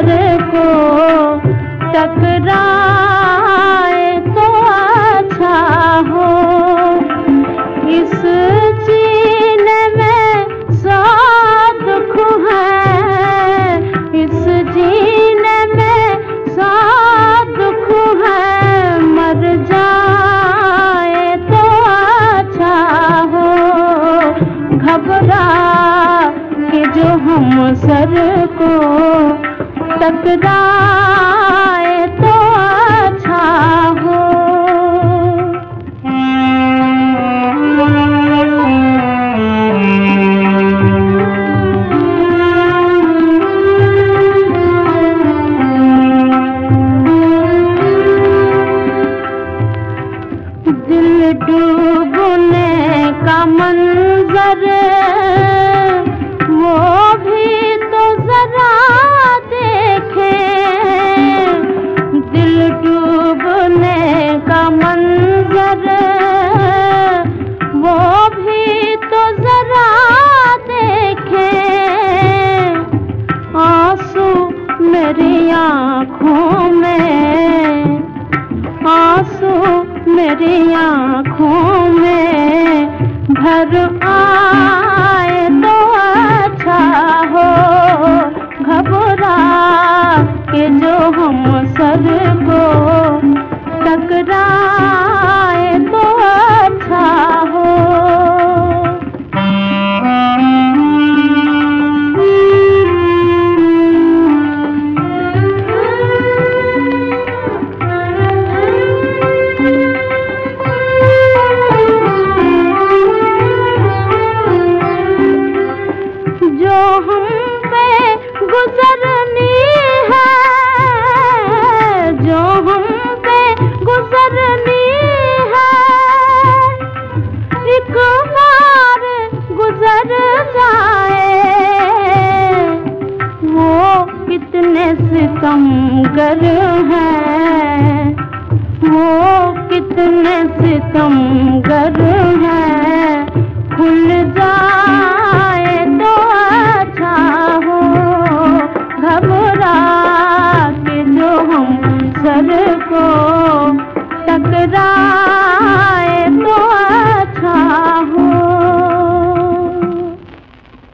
Sir को टकराए तो अच्छा हो। इस जीने में सौ दुख है। इस जीने में सौ है। मर जाए तो अच्छा हो। घबरा के जो हम सर को तो अच्छा हो। दिल डूबने का मंजर मेरी आँखों में, आँसू मेरी आँखों में भर आए तो अच्छा हो, घबरा के जो हम सर को टकराए सितमगर है। वो कितने सितमगर हैं।